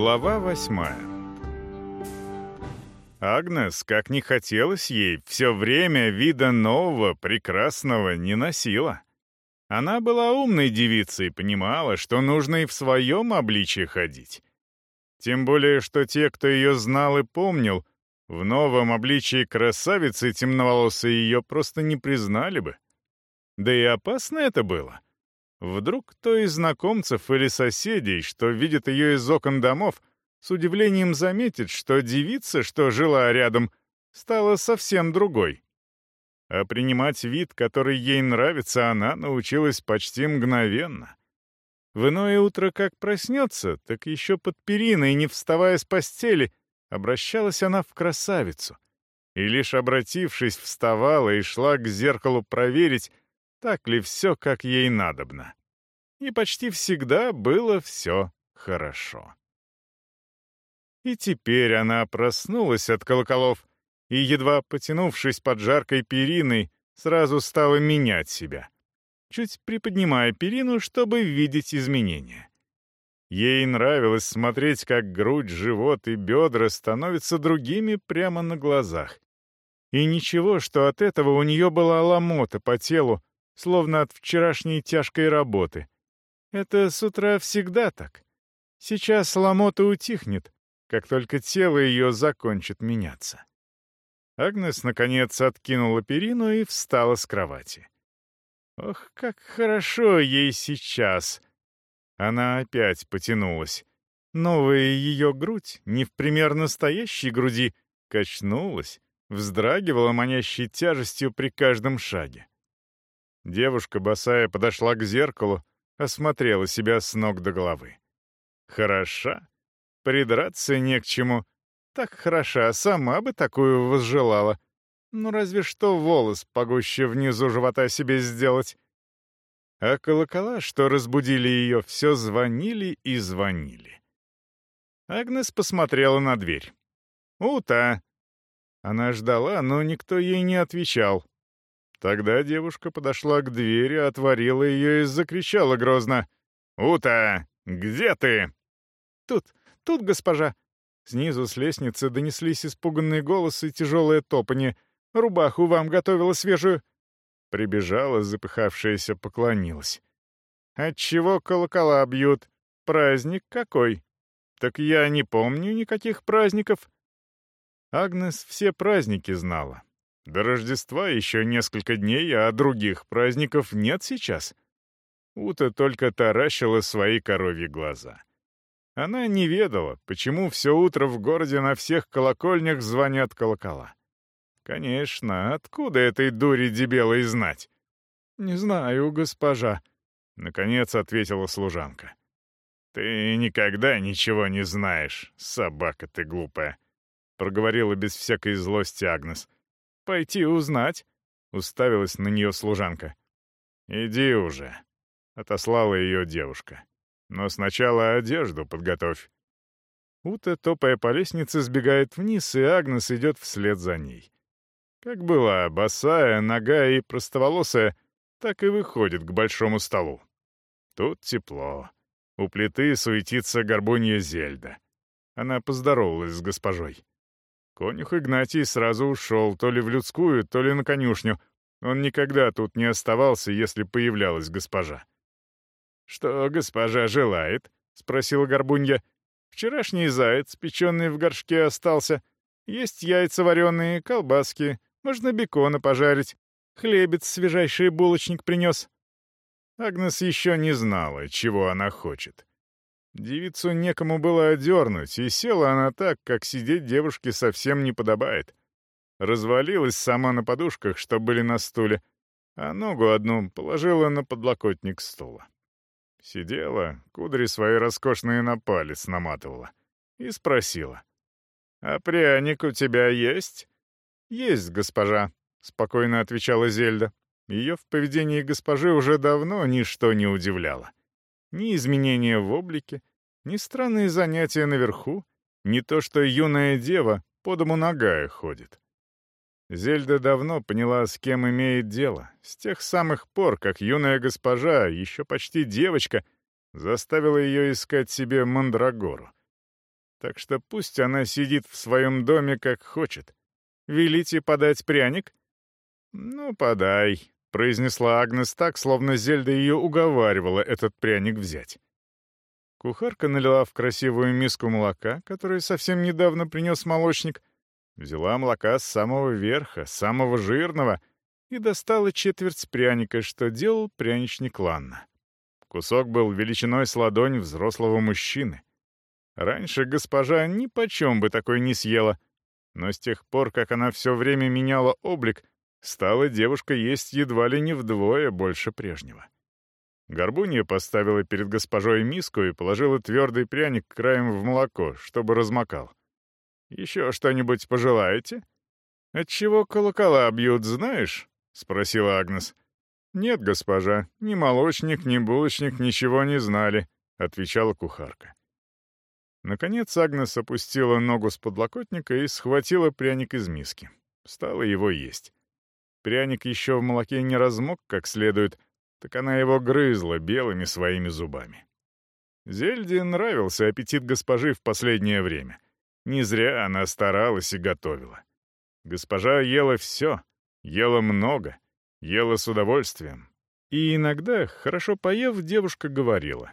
Глава восьмая Агнес, как не хотелось ей, все время вида нового, прекрасного не носила. Она была умной девицей понимала, что нужно и в своем обличье ходить. Тем более, что те, кто ее знал и помнил, в новом обличии красавицы темноволосой ее просто не признали бы. Да и опасно это было. Вдруг кто из знакомцев или соседей, что видит ее из окон домов, с удивлением заметит, что девица, что жила рядом, стала совсем другой. А принимать вид, который ей нравится, она научилась почти мгновенно. В иное утро как проснется, так еще под периной, не вставая с постели, обращалась она в красавицу. И лишь обратившись, вставала и шла к зеркалу проверить, так ли все, как ей надобно. И почти всегда было все хорошо. И теперь она проснулась от колоколов и, едва потянувшись под жаркой периной, сразу стала менять себя, чуть приподнимая перину, чтобы видеть изменения. Ей нравилось смотреть, как грудь, живот и бедра становятся другими прямо на глазах. И ничего, что от этого у нее была ломота по телу, словно от вчерашней тяжкой работы. Это с утра всегда так. Сейчас ломота утихнет, как только тело ее закончит меняться. Агнес, наконец, откинула перину и встала с кровати. Ох, как хорошо ей сейчас! Она опять потянулась. Новая ее грудь, не в пример настоящей груди, качнулась, вздрагивала манящей тяжестью при каждом шаге. Девушка босая подошла к зеркалу, осмотрела себя с ног до головы. Хороша, Придраться не к чему. Так хороша, сама бы такую возжелала. Ну, разве что волос погуще внизу живота себе сделать. А колокола, что разбудили ее, все звонили и звонили. Агнес посмотрела на дверь. «Ута!» Она ждала, но никто ей не отвечал. Тогда девушка подошла к двери, отворила ее и закричала грозно. «Ута, где ты?» «Тут, тут, госпожа!» Снизу с лестницы донеслись испуганные голосы и тяжелое топанье. «Рубаху вам готовила свежую!» Прибежала, запыхавшаяся, поклонилась. «Отчего колокола бьют? Праздник какой?» «Так я не помню никаких праздников». Агнес все праздники знала. До Рождества еще несколько дней, а других праздников нет сейчас. Ута только таращила свои коровьи глаза. Она не ведала, почему все утро в городе на всех колокольнях звонят колокола. Конечно, откуда этой дури дебелой знать? «Не знаю, госпожа», — наконец ответила служанка. «Ты никогда ничего не знаешь, собака ты глупая», — проговорила без всякой злости Агнес. «Пойти узнать», — уставилась на нее служанка. «Иди уже», — отослала ее девушка. Но сначала одежду подготовь». Ута, топая по лестнице, сбегает вниз, и Агнес идет вслед за ней. Как была босая, нога и простоволосая, так и выходит к большому столу. Тут тепло. У плиты суетится горбунья Зельда. Она поздоровалась с госпожой. Конюх Игнатий сразу ушел, то ли в людскую, то ли на конюшню. Он никогда тут не оставался, если появлялась госпожа. «Что госпожа желает?» — спросила Горбунья. «Вчерашний заяц, печеный в горшке, остался. Есть яйца вареные, колбаски, можно бекона пожарить. Хлебец свежайший булочник принес». Агнес еще не знала, чего она хочет. Девицу некому было одернуть, и села она так, как сидеть девушке совсем не подобает. Развалилась сама на подушках, что были на стуле, а ногу одну положила на подлокотник стула. Сидела, кудри свои роскошные на палец наматывала. И спросила. «А пряник у тебя есть?» «Есть, госпожа», — спокойно отвечала Зельда. Ее в поведении госпожи уже давно ничто не удивляло. Ни изменения в облике, ни странные занятия наверху, ни то, что юная дева по дому ногая ходит. Зельда давно поняла, с кем имеет дело, с тех самых пор, как юная госпожа, еще почти девочка, заставила ее искать себе мандрагору. Так что пусть она сидит в своем доме как хочет. Велите подать пряник?» «Ну, подай», — произнесла Агнес так, словно Зельда ее уговаривала этот пряник взять. Кухарка налила в красивую миску молока, которую совсем недавно принес молочник, взяла молока с самого верха, самого жирного, и достала четверть пряника, что делал пряничник Ланна. Кусок был величиной с ладонь взрослого мужчины. Раньше госпожа ни почем бы такой не съела, но с тех пор, как она все время меняла облик, стала девушка есть едва ли не вдвое больше прежнего. Горбунья поставила перед госпожой миску и положила твердый пряник краем в молоко, чтобы размокал. «Еще что-нибудь пожелаете?» «Отчего колокола бьют, знаешь?» — спросила Агнес. «Нет, госпожа, ни молочник, ни булочник ничего не знали», — отвечала кухарка. Наконец Агнес опустила ногу с подлокотника и схватила пряник из миски. Стала его есть. Пряник еще в молоке не размок как следует, так она его грызла белыми своими зубами. Зельде нравился аппетит госпожи в последнее время. Не зря она старалась и готовила. Госпожа ела все, ела много — Ела с удовольствием. И иногда, хорошо поев, девушка говорила.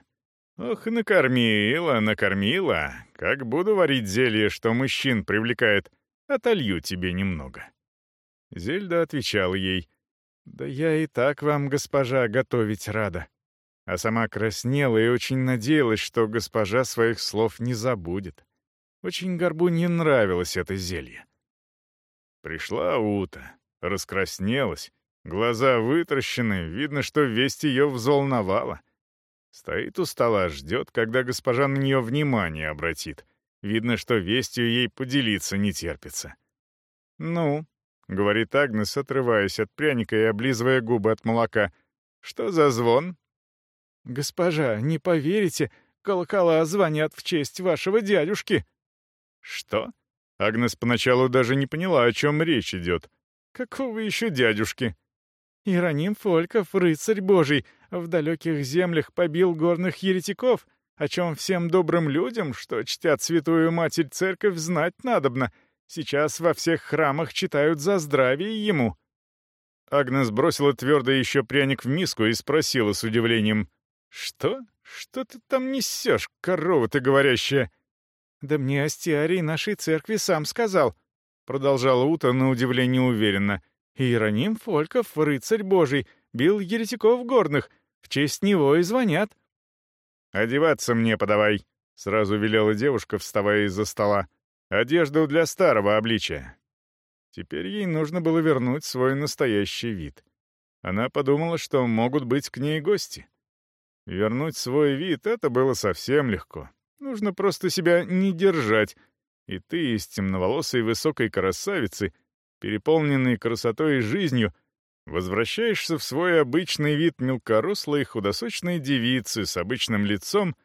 «Ох, накормила, накормила. Как буду варить зелье, что мужчин привлекает, отолью тебе немного». Зельда отвечала ей. «Да я и так вам, госпожа, готовить рада». А сама краснела и очень надеялась, что госпожа своих слов не забудет. Очень горбу не нравилось это зелье. Пришла Ута, раскраснелась, Глаза вытращены, видно, что весть ее взволновала. Стоит у стола, ждет, когда госпожа на нее внимание обратит. Видно, что вестью ей поделиться не терпится. «Ну», — говорит Агнес, отрываясь от пряника и облизывая губы от молока, — «что за звон?» «Госпожа, не поверите, колокола звонят в честь вашего дядюшки». «Что?» Агнес поначалу даже не поняла, о чем речь идет. «Какого еще дядюшки?» Иероним Фольков, рыцарь божий, в далеких землях побил горных еретиков, о чем всем добрым людям, что чтят святую Матерь Церковь, знать надобно. Сейчас во всех храмах читают за здравие ему». Агнес бросила твердо еще пряник в миску и спросила с удивлением. «Что? Что ты там несешь, корова ты говорящая?» «Да мне Астиарий нашей церкви сам сказал», — продолжала Ута на удивление уверенно. Иероним Фольков, рыцарь божий, бил еретиков горных, в честь него и звонят». «Одеваться мне подавай», — сразу велела девушка, вставая из-за стола. «Одежду для старого обличия». Теперь ей нужно было вернуть свой настоящий вид. Она подумала, что могут быть к ней гости. Вернуть свой вид — это было совсем легко. Нужно просто себя не держать. И ты из темноволосой высокой красавицы — переполненный красотой и жизнью, возвращаешься в свой обычный вид мелкорослой худосочной девицы с обычным лицом,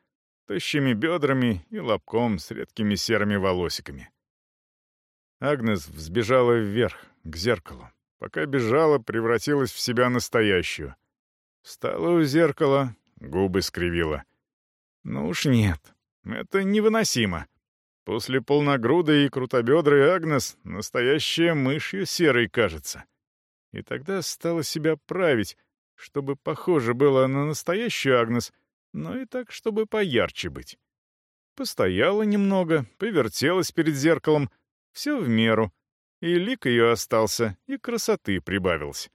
тощими бедрами и лобком с редкими серыми волосиками. Агнес взбежала вверх, к зеркалу. Пока бежала, превратилась в себя настоящую. Встала у зеркала, губы скривила. Ну уж нет, это невыносимо. После полногрудой и крутобедрой Агнес настоящая мышью серой кажется. И тогда стала себя править, чтобы похоже было на настоящую Агнес, но и так, чтобы поярче быть. Постояла немного, повертелась перед зеркалом, все в меру, и лик ее остался, и красоты прибавилось.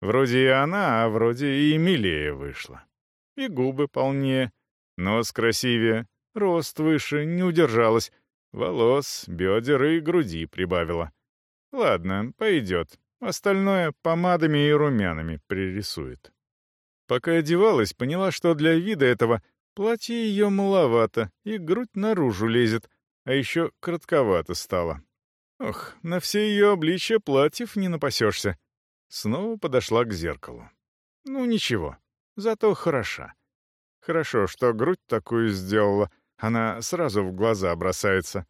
Вроде и она, а вроде и милее вышла. И губы полнее, нос красивее, рост выше, не удержалась, Волос, бедер и груди прибавила. Ладно, пойдет. Остальное помадами и румянами пририсует. Пока одевалась, поняла, что для вида этого платье ее маловато, и грудь наружу лезет, а еще кратковато стало. Ох, на все ее обличья платьев не напасешься. Снова подошла к зеркалу. Ну ничего, зато хороша. Хорошо, что грудь такую сделала — она сразу в глаза бросается.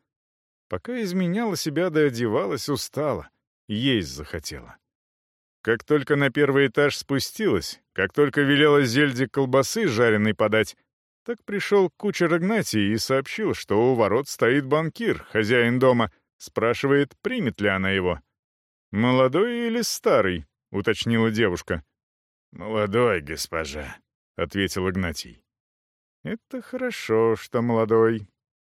Пока изменяла себя да одевалась, устала. Есть захотела. Как только на первый этаж спустилась, как только велела Зельде колбасы жареной подать, Так пришел кучер Игнатий и сообщил, что у ворот стоит банкир, хозяин дома, спрашивает, примет ли она его. «Молодой или старый?» — уточнила девушка. «Молодой, госпожа», — ответил Игнатий. «Это хорошо, что молодой.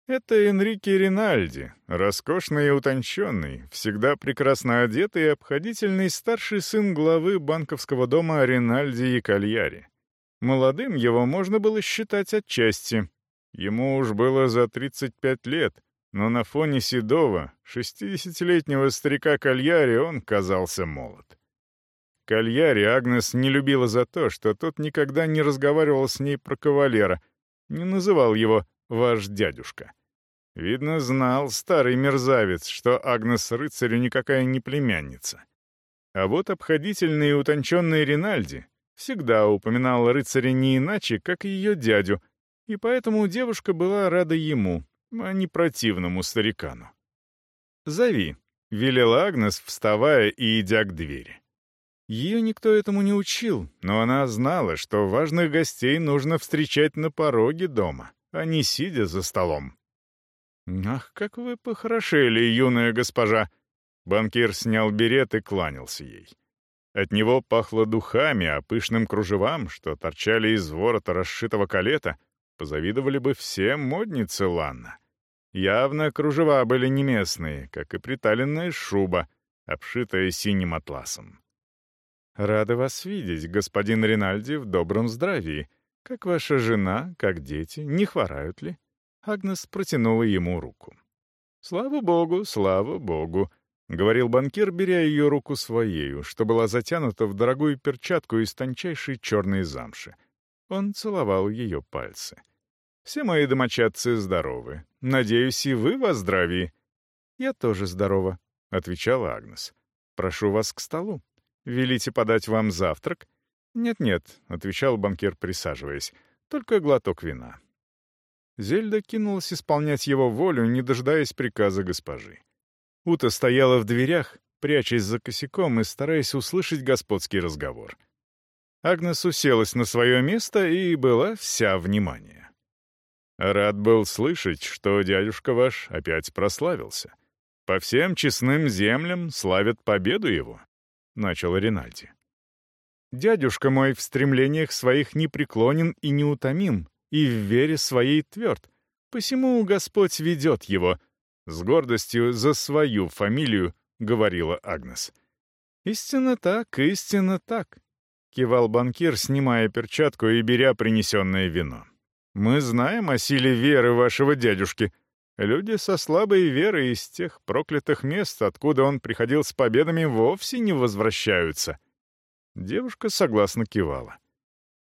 Это Энрике Ринальди, роскошный и утонченный, всегда прекрасно одетый и обходительный старший сын главы банковского дома Ринальди и Кальяри. Молодым его можно было считать отчасти. Ему уж было за 35 лет, но на фоне седого, 60-летнего старика Кальяри он казался молод. Кальяри Агнес не любила за то, что тот никогда не разговаривал с ней про кавалера, не называл его «ваш дядюшка». Видно, знал старый мерзавец, что Агнес рыцарю никакая не племянница. А вот обходительный и утонченный Ринальди всегда упоминал рыцаря не иначе, как ее дядю, и поэтому девушка была рада ему, а не противному старикану. «Зови», — велела Агнес, вставая и идя к двери. Ее никто этому не учил, но она знала, что важных гостей нужно встречать на пороге дома, а не сидя за столом. «Ах, как вы похорошели, юная госпожа!» Банкир снял берет и кланялся ей. От него пахло духами, а пышным кружевам, что торчали из ворота расшитого калета, позавидовали бы все модницы Ланна. Явно кружева были не местные, как и приталенная шуба, обшитая синим атласом. «Рада вас видеть, господин Ринальди, в добром здравии. Как ваша жена, как дети, не хворают ли?» Агнес протянула ему руку. «Слава богу, слава богу», — говорил банкир, беря ее руку своею, что была затянута в дорогую перчатку из тончайшей черной замши. Он целовал ее пальцы. «Все мои домочадцы здоровы. Надеюсь, и вы во здравии». «Я тоже здорова», — отвечала Агнес. «Прошу вас к столу. Велите подать вам завтрак?» «Нет-нет», — отвечал банкир, присаживаясь, — «только глоток вина. Зельда кинулась исполнять его волю, не дожидаясь приказа госпожи. Ута стояла в дверях, прячась за косяком и стараясь услышать господский разговор. Агнес уселась на свое место и была вся внимание. «Рад был слышать, что дядюшка ваш опять прославился. По всем честным землям славят победу его», — начал Ринальди. «Дядюшка мой в стремлениях своих непреклонен и неутомим, и в вере своей тверд. Посему Господь ведет его. С гордостью за свою фамилию, — говорила Агнес. «Истинно так, истинно так», — кивал банкир, снимая перчатку и беря принесенное вино. «Мы знаем о силе веры вашего дядюшки. Люди со слабой верой из тех проклятых мест, откуда он приходил с победами, вовсе не возвращаются». Девушка согласно кивала.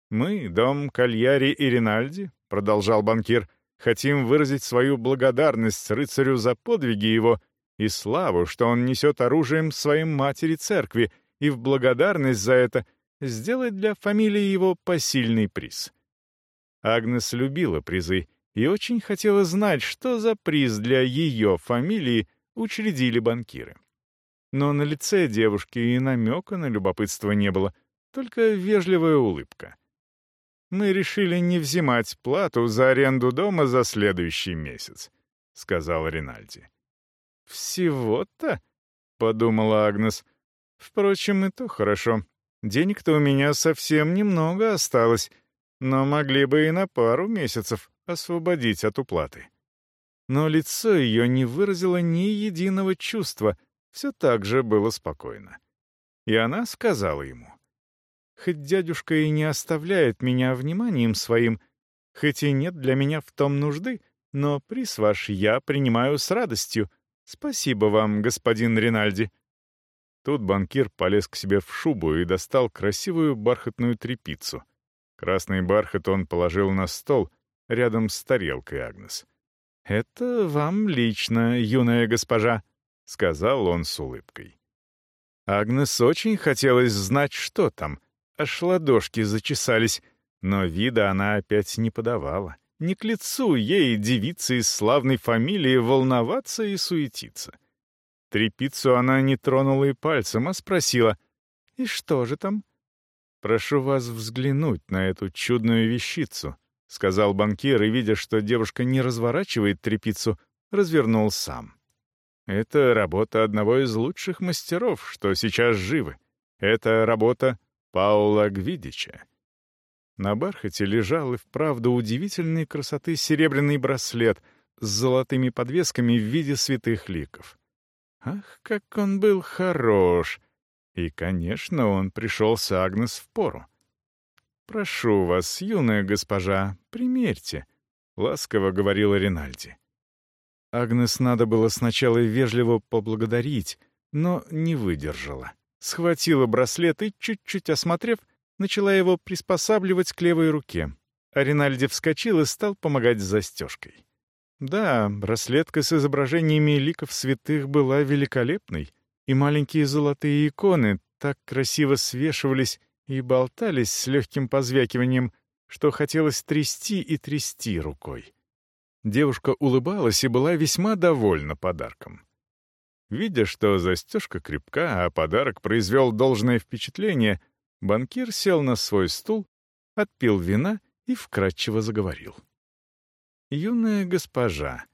«Мы, дом Кальяри и Ринальди», — продолжал банкир, «хотим выразить свою благодарность рыцарю за подвиги его и славу, что он несет оружием своим матери церкви, и в благодарность за это сделать для фамилии его посильный приз». Агнес любила призы и очень хотела знать, что за приз для ее фамилии учредили банкиры. Но на лице девушки и намека на любопытство не было, только вежливая улыбка мы решили не взимать плату за аренду дома за следующий месяц», — сказал Ринальди. «Всего-то?» — подумала Агнес. «Впрочем, и то хорошо. Денег-то у меня совсем немного осталось, но могли бы и на пару месяцев освободить от уплаты». Но лицо ее не выразило ни единого чувства, все так же было спокойно. И она сказала ему — Хоть дядюшка и не оставляет меня вниманием своим, хоть и нет для меня в том нужды, но приз ваш я принимаю с радостью. Спасибо вам, господин Ринальди». Тут банкир полез к себе в шубу и достал красивую бархатную тряпицу. Красный бархат он положил на стол рядом с тарелкой Агнес. «Это вам лично, юная госпожа», — сказал он с улыбкой. Агнес очень хотелось знать, что там, аж ладошки зачесались, но вида она опять не подавала. Не к лицу ей, девице из славной фамилии, волноваться и суетиться. Трепицу она не тронула и пальцем, а спросила, «И что же там?» «Прошу вас взглянуть на эту чудную вещицу», — сказал банкир, и, видя, что девушка не разворачивает трепицу, развернул сам. «Это работа одного из лучших мастеров, что сейчас живы. Это работа Паула Гвидича». На бархате лежал и вправду удивительной красоты серебряный браслет с золотыми подвесками в виде святых ликов. Ах, как он был хорош! И, конечно, он пришел с Агнес в пору. «Прошу вас, юная госпожа, примерьте», — ласково говорила Ринальди. Агнес надо было сначала вежливо поблагодарить, но не выдержала. Схватила браслет и, чуть-чуть осмотрев, начала его приспосабливать к левой руке. А Ринальди вскочил и стал помогать с застежкой. Да, браслетка с изображениями ликов святых была великолепной, и маленькие золотые иконы так красиво свешивались и болтались с легким позвякиванием, что хотелось трясти и трясти рукой. Девушка улыбалась и была весьма довольна подарком. Видя, что застежка крепка, а подарок произвел должное впечатление, банкир сел на свой стул, отпил вина и вкратчиво заговорил. «Юная госпожа,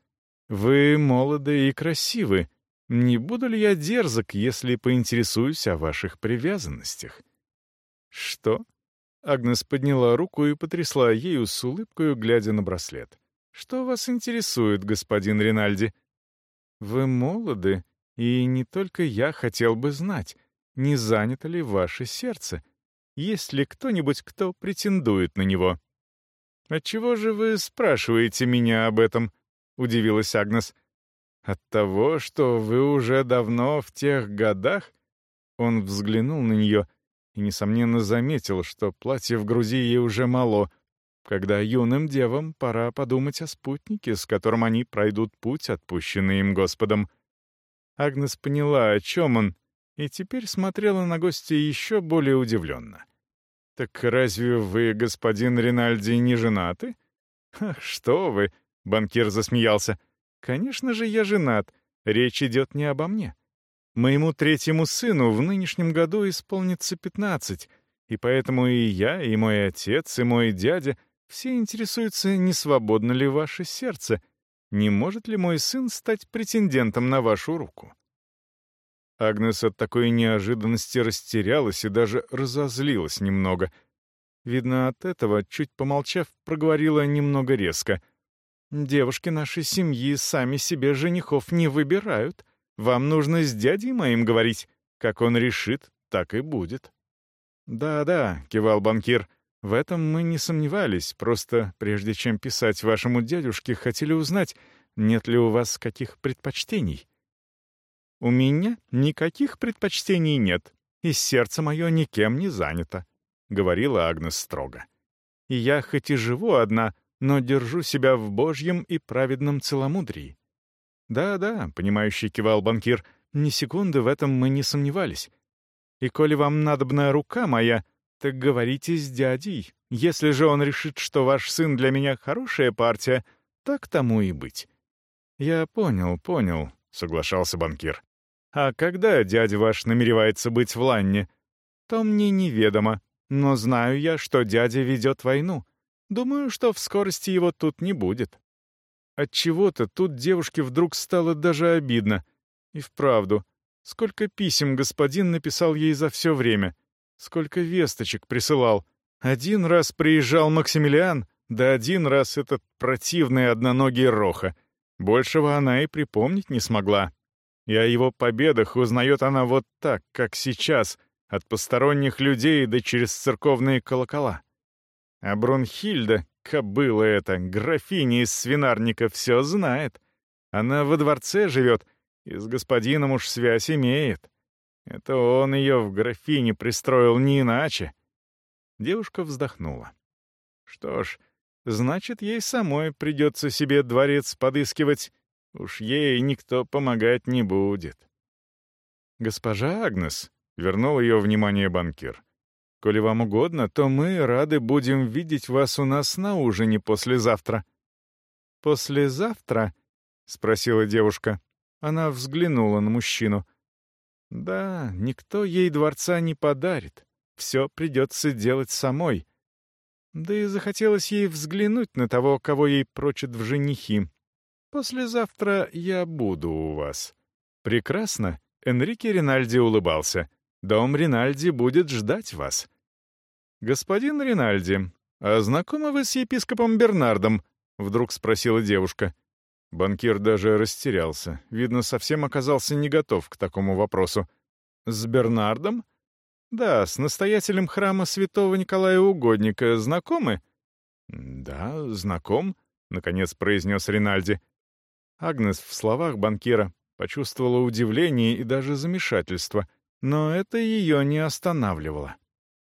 вы молоды и красивы. Не буду ли я дерзок, если поинтересуюсь о ваших привязанностях?» «Что?» Агнес подняла руку и потрясла ею с улыбкой, глядя на браслет. «Что вас интересует, господин Ринальди?» «Вы молоды, и не только я хотел бы знать, не занято ли ваше сердце. Есть ли кто-нибудь, кто претендует на него?» «Отчего же вы спрашиваете меня об этом?» — удивилась Агнес. «От того, что вы уже давно в тех годах?» Он взглянул на нее — и, несомненно, заметил, что платье в груди ей уже мало, когда юным девам пора подумать о спутнике, с которым они пройдут путь, отпущенный им Господом. Агнес поняла, о чем он, и теперь смотрела на гостя еще более удивленно. «Так разве вы, господин Ринальди, не женаты?» «Ах, что вы!» — банкир засмеялся. «Конечно же, я женат. Речь идет не обо мне. Моему третьему сыну в нынешнем году исполнится пятнадцать, и поэтому и я, и мой отец, и мой дядя все интересуются, не свободно ли ваше сердце, не может ли мой сын стать претендентом на вашу руку. Агнес от такой неожиданности растерялась и даже разозлилась немного. Видно, от этого, чуть помолчав, проговорила немного резко. «Девушки нашей семьи сами себе женихов не выбирают. Вам нужно с дядей моим говорить. Как он решит, так и будет». «Да-да», — кивал банкир, — «в этом мы не сомневались. Просто прежде чем писать вашему дядюшке, хотели узнать, нет ли у вас каких предпочтений». «У меня никаких предпочтений нет, и сердце мое никем не занято», — говорила Агнес строго. «И я хоть и живу одна, но держу себя в божьем и праведном целомудрии. «Да-да», — понимающий кивал банкир, — «ни секунды в этом мы не сомневались. И коли вам надобна рука моя, так говорите с дядей. Если же он решит, что ваш сын для меня хорошая партия, так тому и быть». «Я понял, понял», — соглашался банкир. «А когда дядя ваш намеревается быть в Ланне?» «То мне неведомо, но знаю я, что дядя ведет войну. Думаю, что в скорости его тут не будет». От чего-то тут девушке вдруг стало даже обидно. И вправду, сколько писем господин написал ей за все время, сколько весточек присылал. Один раз приезжал Максимилиан, да один раз этот противный одноногий Роха. Большего она и припомнить не смогла. И о его победах узнает она вот так, как сейчас, от посторонних людей да через церковные колокола. А Брунхильда, Кобыла эта, графиня из свинарника, все знает. Она во дворце живет и с господином уж связь имеет. Это он ее в графине пристроил не иначе. Девушка вздохнула. Что ж, значит, ей самой придется себе дворец подыскивать. Уж ей никто помогать не будет. «Госпожа Агнес», — вернул ее внимание банкир, Коли вам угодно, то мы рады будем видеть вас у нас на ужине послезавтра». «Послезавтра?» — спросила девушка. Она взглянула на мужчину. «Да, никто ей дворца не подарит. Все придется делать самой. Да и захотелось ей взглянуть на того, кого ей прочат в женихи. Послезавтра я буду у вас. Прекрасно. Энрике Ринальди улыбался. Дом Ринальди будет ждать вас. Господин Ринальди, а знакомы вы с епископом Бернардом? Вдруг спросила девушка. Банкир даже растерялся. Видно, совсем оказался не готов к такому вопросу. «С Бернардом?» «Да, с настоятелем храма святого Николая Угодника. Знакомы?» «Да, знаком», — наконец произнес Ринальди. Агнес в словах банкира почувствовала удивление и даже замешательство, но это ее не останавливало.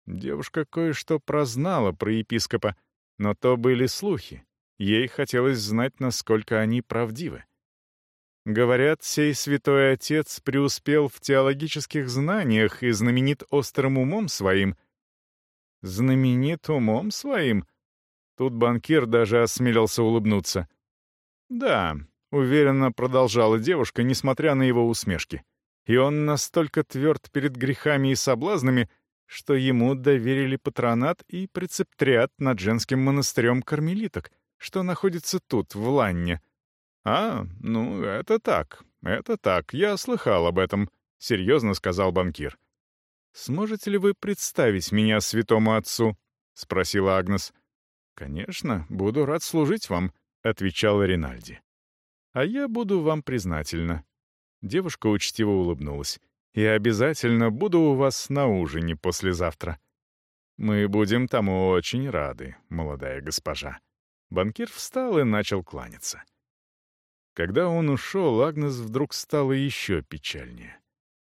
Девушка кое-что прознала про епископа, но то были слухи. Ей хотелось знать, насколько они правдивы. Говорят, сей святой отец преуспел в теологических знаниях и знаменит острым умом своим. Знаменит умом своим? Тут банкир даже осмелился улыбнуться. Да, уверенно продолжала девушка, несмотря на его усмешки. И он настолько тверд перед грехами и соблазнами, что ему доверили патронат и прецептриат над женским монастырем кармелиток, что находится тут, в Ланне, «А, ну, это так, это так, я слыхал об этом», — серьезно сказал банкир. «Сможете ли вы представить меня святому отцу?» — спросила Агнес. «Конечно, буду рад служить вам», — отвечала Ринальди. «А я буду вам признательна». Девушка учтиво улыбнулась. «И обязательно буду у вас на ужине послезавтра». «Мы будем тому очень рады, молодая госпожа». Банкир встал и начал кланяться. Когда он ушел, Агнес вдруг стало еще печальнее.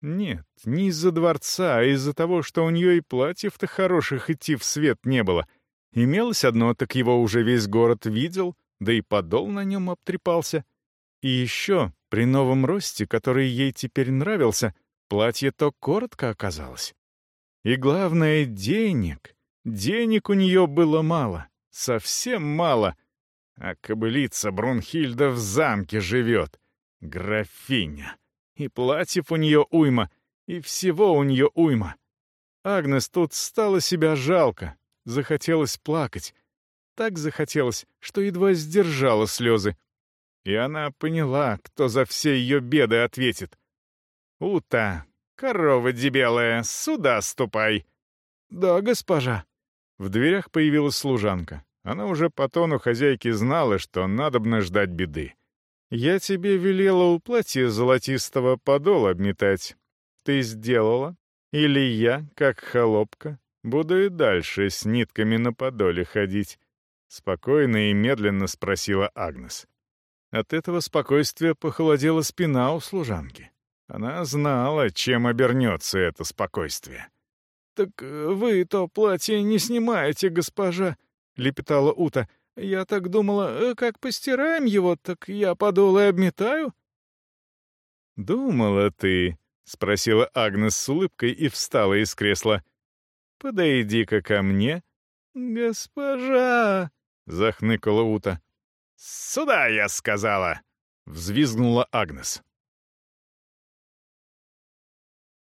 Нет, не из-за дворца, а из-за того, что у нее и платьев-то хороших идти в свет не было. Имелось одно, так его уже весь город видел, да и подол на нем обтрепался. И еще, при новом росте, который ей теперь нравился, платье то коротко оказалось. И главное — денег. Денег у нее было мало, совсем мало — а кобылица Брунхильда в замке живет. Графиня. И платьев у нее уйма, и всего у нее уйма. Агнес тут стало себя жалко, захотелось плакать. Так захотелось, что едва сдержала слезы. И она поняла, кто за все ее беды ответит. «Ута, корова дебелая, сюда ступай!» «Да, госпожа». В дверях появилась служанка. Она уже по тону хозяйки знала, что надобно ждать беды. «Я тебе велела у платья золотистого подол обметать. Ты сделала? Или я, как холопка, буду и дальше с нитками на подоле ходить?» Спокойно и медленно спросила Агнес. От этого спокойствия похолодела спина у служанки. Она знала, чем обернется это спокойствие. «Так вы то платье не снимаете, госпожа», лепетала Ута. «Я так думала, э, как постираем его, так я подол и обметаю». «Думала ты?» — спросила Агнес с улыбкой и встала из кресла. «Подойди-ка ко мне». «Госпожа!» — захныкала Ута. «Сюда, я сказала!» — взвизгнула Агнес.